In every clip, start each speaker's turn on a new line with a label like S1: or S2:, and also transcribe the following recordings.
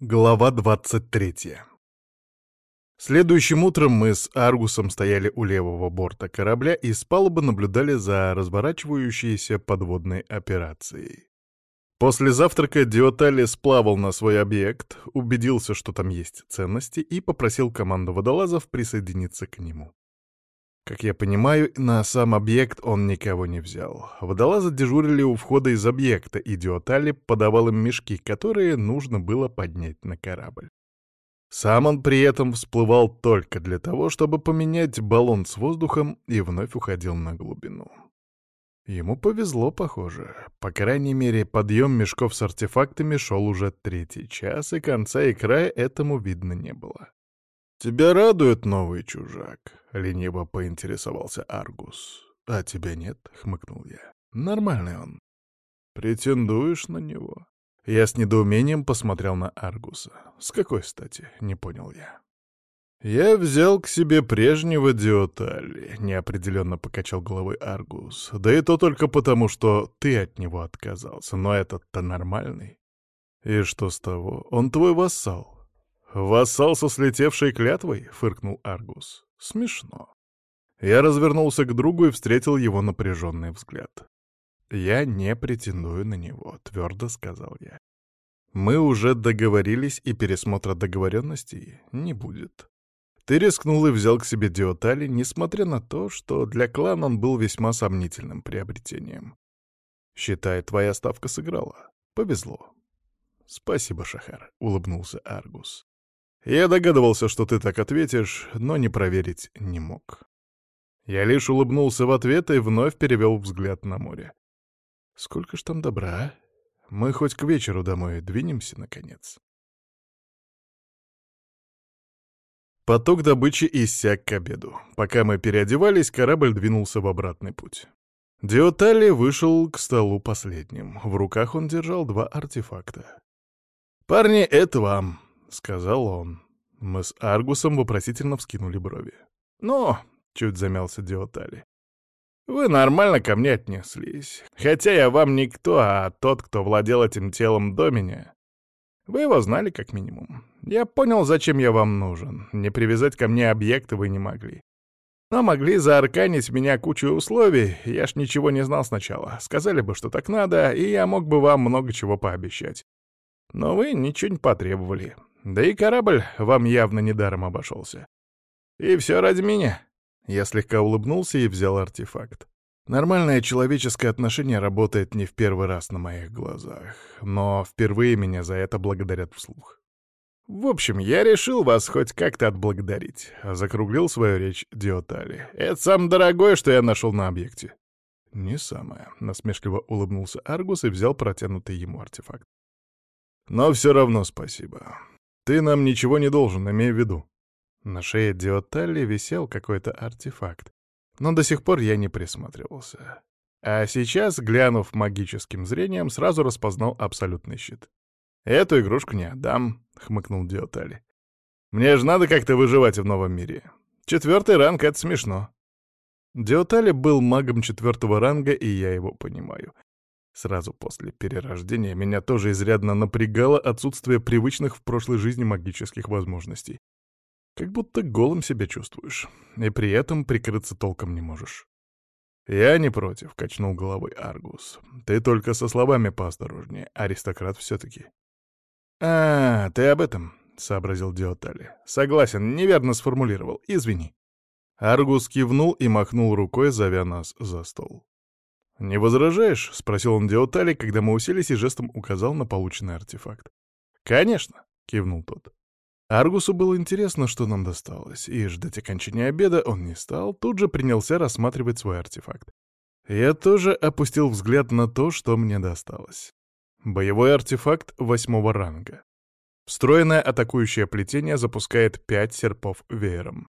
S1: Глава 23 Следующим утром мы с Аргусом стояли у левого борта корабля и с палубы наблюдали за разворачивающейся подводной операцией. После завтрака Диотали сплавал на свой объект, убедился, что там есть ценности, и попросил команду водолазов присоединиться к нему. Как я понимаю, на сам объект он никого не взял. Водолазы дежурили у входа из объекта, и Диотали подавал им мешки, которые нужно было поднять на корабль. Сам он при этом всплывал только для того, чтобы поменять баллон с воздухом и вновь уходил на глубину. Ему повезло, похоже. По крайней мере, подъем мешков с артефактами шел уже третий час, и конца и края этому видно не было. «Тебя радует новый чужак?» — лениво поинтересовался Аргус. «А тебя нет?» — хмыкнул я. «Нормальный он». «Претендуешь на него?» Я с недоумением посмотрел на Аргуса. «С какой стати?» — не понял я. «Я взял к себе прежнего Диотали», — неопределенно покачал головой Аргус. «Да и то только потому, что ты от него отказался, но этот-то нормальный». «И что с того? Он твой вассал. «Вассал со слетевшей клятвой?» — фыркнул Аргус. «Смешно». Я развернулся к другу и встретил его напряженный взгляд. «Я не претендую на него», — твердо сказал я. «Мы уже договорились, и пересмотра договоренностей не будет. Ты рискнул и взял к себе Диотали, несмотря на то, что для клана он был весьма сомнительным приобретением. Считай, твоя ставка сыграла. Повезло». «Спасибо, Шахар», — улыбнулся Аргус. Я догадывался, что ты так ответишь, но не проверить не мог. Я лишь улыбнулся в ответ и вновь перевел взгляд на море. Сколько ж там добра, а? Мы хоть к вечеру домой двинемся, наконец. Поток добычи иссяк к обеду. Пока мы переодевались, корабль двинулся в обратный путь. Диотали вышел к столу последним. В руках он держал два артефакта. «Парни, это вам!» — сказал он. Мы с Аргусом вопросительно вскинули брови. «Ну», — чуть замялся Диотали, — «вы нормально ко мне отнеслись. Хотя я вам никто, а тот, кто владел этим телом до меня. Вы его знали как минимум. Я понял, зачем я вам нужен. Не привязать ко мне объекты вы не могли. Но могли заарканить меня кучу условий, я ж ничего не знал сначала. Сказали бы, что так надо, и я мог бы вам много чего пообещать. Но вы ничего не потребовали. Да и корабль вам явно недаром обошелся. И все ради меня. Я слегка улыбнулся и взял артефакт. Нормальное человеческое отношение работает не в первый раз на моих глазах, но впервые меня за это благодарят вслух. В общем, я решил вас хоть как-то отблагодарить, — закруглил свою речь Диотали. Это самое дорогое, что я нашел на объекте. Не самое, — насмешливо улыбнулся Аргус и взял протянутый ему артефакт. Но все равно спасибо. Ты нам ничего не должен, имей в виду. На шее Диоталли висел какой-то артефакт, но до сих пор я не присматривался. А сейчас, глянув магическим зрением, сразу распознал абсолютный щит. «Эту игрушку не отдам», — хмыкнул Диотали. «Мне же надо как-то выживать в новом мире. Четвертый ранг — это смешно». Диотали был магом четвертого ранга, и я его понимаю. Сразу после перерождения меня тоже изрядно напрягало отсутствие привычных в прошлой жизни магических возможностей. Как будто голым себя чувствуешь, и при этом прикрыться толком не можешь. «Я не против», — качнул головой Аргус. «Ты только со словами поосторожнее, аристократ все-таки». «А, ты об этом», — сообразил Диотали. «Согласен, неверно сформулировал, извини». Аргус кивнул и махнул рукой, зовя нас за стол. «Не возражаешь?» — спросил он Диотали, когда мы уселись и жестом указал на полученный артефакт. «Конечно!» — кивнул тот. Аргусу было интересно, что нам досталось, и ждать окончания обеда он не стал, тут же принялся рассматривать свой артефакт. Я тоже опустил взгляд на то, что мне досталось. Боевой артефакт восьмого ранга. Встроенное атакующее плетение запускает пять серпов веером.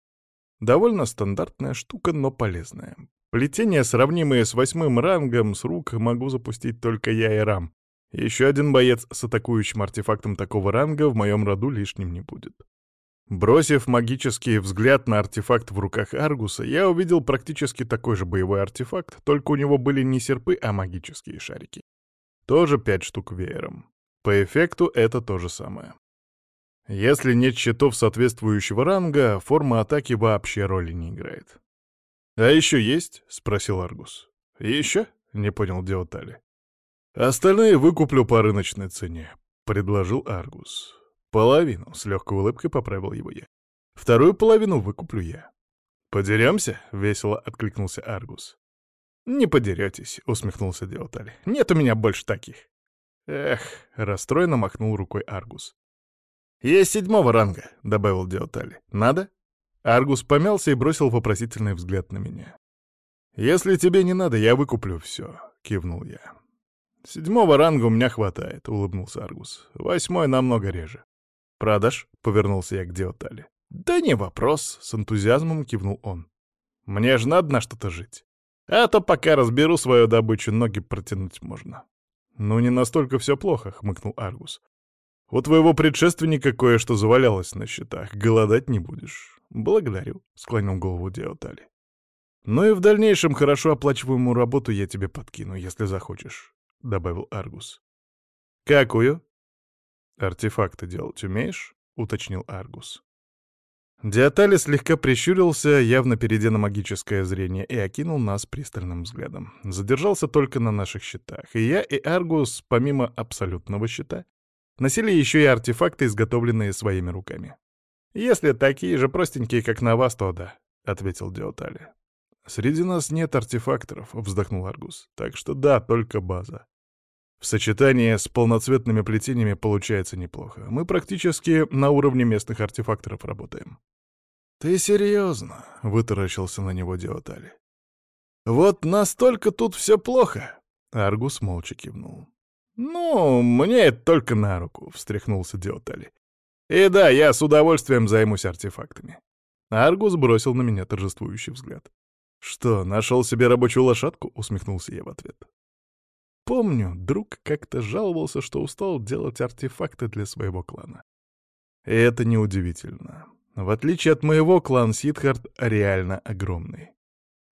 S1: Довольно стандартная штука, но полезная. Плетения, сравнимые с восьмым рангом, с рук могу запустить только я и Рам. Еще один боец с атакующим артефактом такого ранга в моем роду лишним не будет. Бросив магический взгляд на артефакт в руках Аргуса, я увидел практически такой же боевой артефакт, только у него были не серпы, а магические шарики. Тоже пять штук веером. По эффекту это то же самое. Если нет щитов соответствующего ранга, форма атаки вообще роли не играет. «А еще есть?» — спросил Аргус. «Еще?» — не понял Диотали. «Остальные выкуплю по рыночной цене», — предложил Аргус. «Половину», — с легкой улыбкой поправил его я. «Вторую половину выкуплю я». «Подеремся?» — весело откликнулся Аргус. «Не подеретесь», — усмехнулся Диотали. «Нет у меня больше таких». «Эх», — расстроенно махнул рукой Аргус. «Есть седьмого ранга», — добавил Диотали. «Надо?» Аргус помялся и бросил вопросительный взгляд на меня. «Если тебе не надо, я выкуплю все», — кивнул я. «Седьмого ранга у меня хватает», — улыбнулся Аргус. «Восьмой намного реже». «Продашь?» — повернулся я к Диотали. «Да не вопрос», — с энтузиазмом кивнул он. «Мне же надо на что-то жить. А то пока разберу свою добычу, ноги протянуть можно». «Ну, не настолько все плохо», — хмыкнул Аргус. «У твоего предшественника кое-что завалялось на счетах. Голодать не будешь». «Благодарю», — склонил голову Диотали. «Ну и в дальнейшем хорошо оплачиваемую работу я тебе подкину, если захочешь», — добавил Аргус. «Какую?» «Артефакты делать умеешь?» — уточнил Аргус. Диатали слегка прищурился, явно перейдя на магическое зрение, и окинул нас пристальным взглядом. Задержался только на наших щитах, и я и Аргус, помимо абсолютного щита, носили еще и артефакты, изготовленные своими руками. «Если такие же простенькие, как на вас, то да», — ответил Диотали. «Среди нас нет артефакторов», — вздохнул Аргус. «Так что да, только база. В сочетании с полноцветными плетениями получается неплохо. Мы практически на уровне местных артефакторов работаем». «Ты серьезно?» — вытаращился на него Диотали. «Вот настолько тут все плохо?» Аргус молча кивнул. «Ну, мне это только на руку», — встряхнулся Диотали. И да, я с удовольствием займусь артефактами. Аргус бросил на меня торжествующий взгляд. «Что, нашел себе рабочую лошадку?» — усмехнулся я в ответ. Помню, друг как-то жаловался, что устал делать артефакты для своего клана. И это неудивительно. В отличие от моего, клан Сидхарт реально огромный.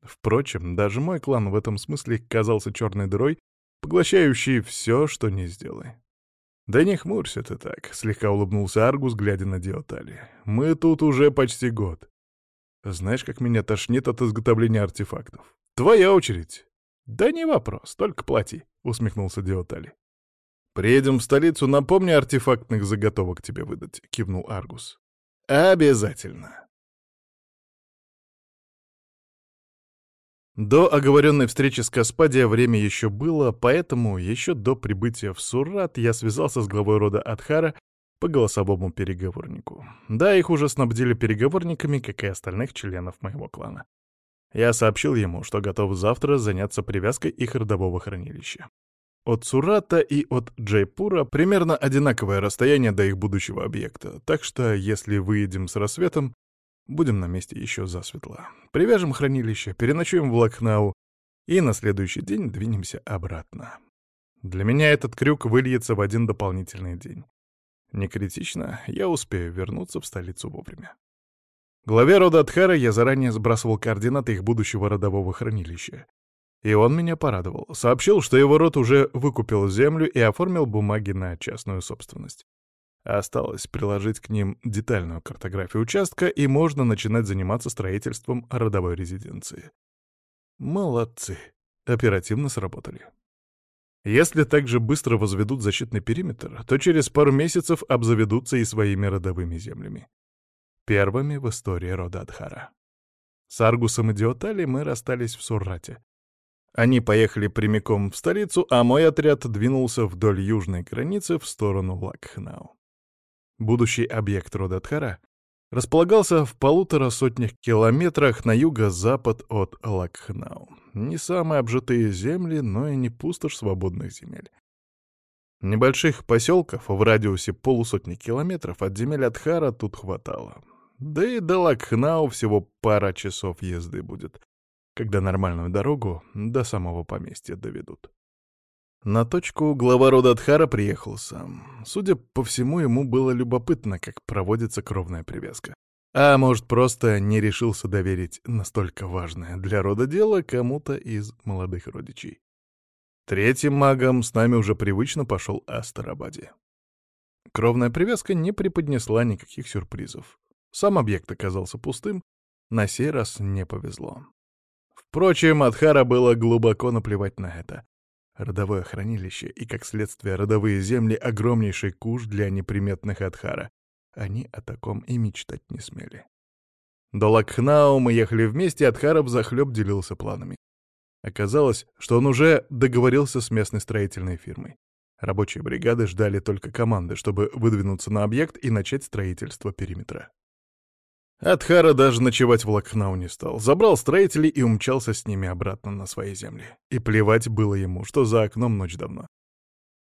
S1: Впрочем, даже мой клан в этом смысле казался черной дырой, поглощающей все, что не сделай. «Да не хмурься ты так», — слегка улыбнулся Аргус, глядя на Диотали. «Мы тут уже почти год. Знаешь, как меня тошнит от изготовления артефактов? Твоя очередь». «Да не вопрос, только плати», — усмехнулся Диотали. «Приедем в столицу, напомни артефактных заготовок тебе выдать», — кивнул Аргус. «Обязательно». До оговоренной встречи с Каспадия время еще было, поэтому еще до прибытия в Сурат я связался с главой рода Адхара по голосовому переговорнику. Да, их уже снабдили переговорниками, как и остальных членов моего клана. Я сообщил ему, что готов завтра заняться привязкой их родового хранилища. От Сурата и от Джайпура примерно одинаковое расстояние до их будущего объекта, так что если выедем с рассветом, Будем на месте еще засветло. Привяжем хранилище, переночуем в Лакнау и на следующий день двинемся обратно. Для меня этот крюк выльется в один дополнительный день. Не критично, я успею вернуться в столицу вовремя. Главе рода Адхара я заранее сбрасывал координаты их будущего родового хранилища. И он меня порадовал. Сообщил, что его род уже выкупил землю и оформил бумаги на частную собственность. Осталось приложить к ним детальную картографию участка, и можно начинать заниматься строительством родовой резиденции. Молодцы. Оперативно сработали. Если так же быстро возведут защитный периметр, то через пару месяцев обзаведутся и своими родовыми землями. Первыми в истории рода Адхара. С Аргусом и Диотали мы расстались в Суррате. Они поехали прямиком в столицу, а мой отряд двинулся вдоль южной границы в сторону Лакхнау. Будущий объект Родатхара располагался в полутора сотнях километрах на юго-запад от Лакхнау. Не самые обжитые земли, но и не пустошь свободных земель. Небольших поселков в радиусе полусотни километров от земель Адхара тут хватало. Да и до Лакхнау всего пара часов езды будет, когда нормальную дорогу до самого поместья доведут. На точку глава рода Адхара приехал сам. Судя по всему, ему было любопытно, как проводится кровная привязка. А может, просто не решился доверить настолько важное для рода дело кому-то из молодых родичей. Третьим магом с нами уже привычно пошел Астарабаде. Кровная привязка не преподнесла никаких сюрпризов. Сам объект оказался пустым, на сей раз не повезло. Впрочем, Адхара было глубоко наплевать на это. Родовое хранилище и, как следствие, родовые земли — огромнейший куш для неприметных Адхара. Они о таком и мечтать не смели. До Лакхнау мы ехали вместе, Адхаров захлеб делился планами. Оказалось, что он уже договорился с местной строительной фирмой. Рабочие бригады ждали только команды, чтобы выдвинуться на объект и начать строительство периметра. Адхара даже ночевать в Лакхнау не стал. Забрал строителей и умчался с ними обратно на свои земли. И плевать было ему, что за окном ночь давно.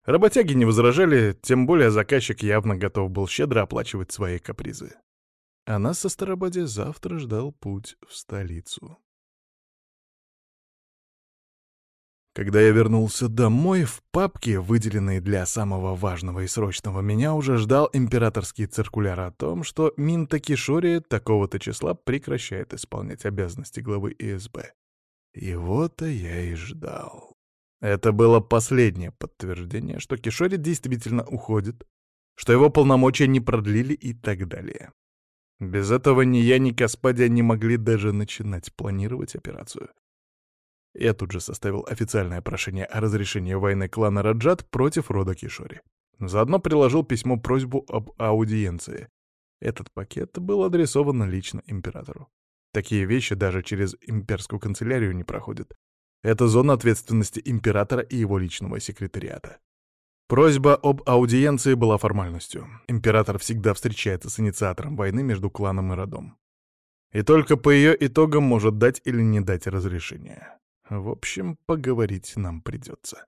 S1: Работяги не возражали, тем более заказчик явно готов был щедро оплачивать свои капризы. А нас со Старободи завтра ждал путь в столицу. Когда я вернулся домой, в папке, выделенной для самого важного и срочного, меня уже ждал императорский циркуляр о том, что Минта Кишори такого-то числа прекращает исполнять обязанности главы ИСБ. Его-то я и ждал. Это было последнее подтверждение, что Кишори действительно уходит, что его полномочия не продлили и так далее. Без этого ни я, ни Каспадия не могли даже начинать планировать операцию. Я тут же составил официальное прошение о разрешении войны клана Раджат против рода Кишори. Заодно приложил письмо-просьбу об аудиенции. Этот пакет был адресован лично императору. Такие вещи даже через имперскую канцелярию не проходят. Это зона ответственности императора и его личного секретариата. Просьба об аудиенции была формальностью. Император всегда встречается с инициатором войны между кланом и родом. И только по ее итогам может дать или не дать разрешение. В общем, поговорить нам придется.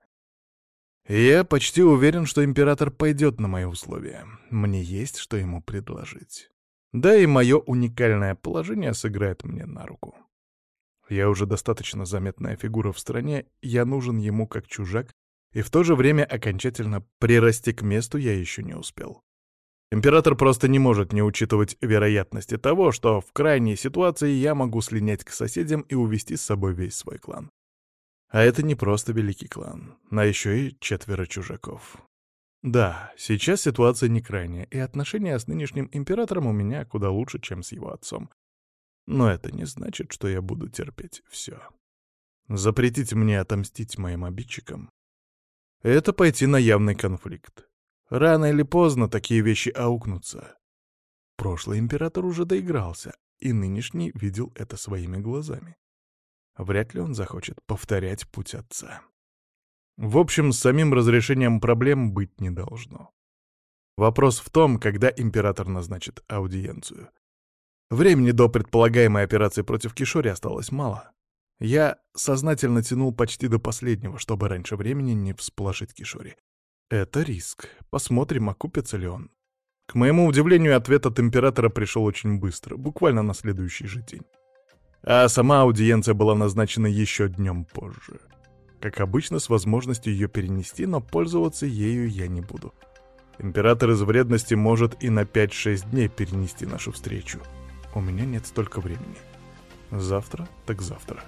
S1: Я почти уверен, что император пойдет на мои условия. Мне есть, что ему предложить. Да и мое уникальное положение сыграет мне на руку. Я уже достаточно заметная фигура в стране, я нужен ему как чужак, и в то же время окончательно прирасти к месту я еще не успел. Император просто не может не учитывать вероятности того, что в крайней ситуации я могу слинять к соседям и увести с собой весь свой клан. А это не просто великий клан, а еще и четверо чужаков. Да, сейчас ситуация не крайняя, и отношения с нынешним императором у меня куда лучше, чем с его отцом. Но это не значит, что я буду терпеть все. Запретить мне отомстить моим обидчикам — это пойти на явный конфликт. Рано или поздно такие вещи аукнутся. Прошлый император уже доигрался, и нынешний видел это своими глазами. Вряд ли он захочет повторять путь отца. В общем, с самим разрешением проблем быть не должно. Вопрос в том, когда император назначит аудиенцию. Времени до предполагаемой операции против Кишори осталось мало. Я сознательно тянул почти до последнего, чтобы раньше времени не всполошить Кишори. Это риск. Посмотрим, окупится ли он. К моему удивлению, ответ от императора пришел очень быстро, буквально на следующий же день. А сама аудиенция была назначена еще днем позже. Как обычно, с возможностью ее перенести, но пользоваться ею я не буду. Император из вредности может и на 5-6 дней перенести нашу встречу. У меня нет столько времени. Завтра так завтра.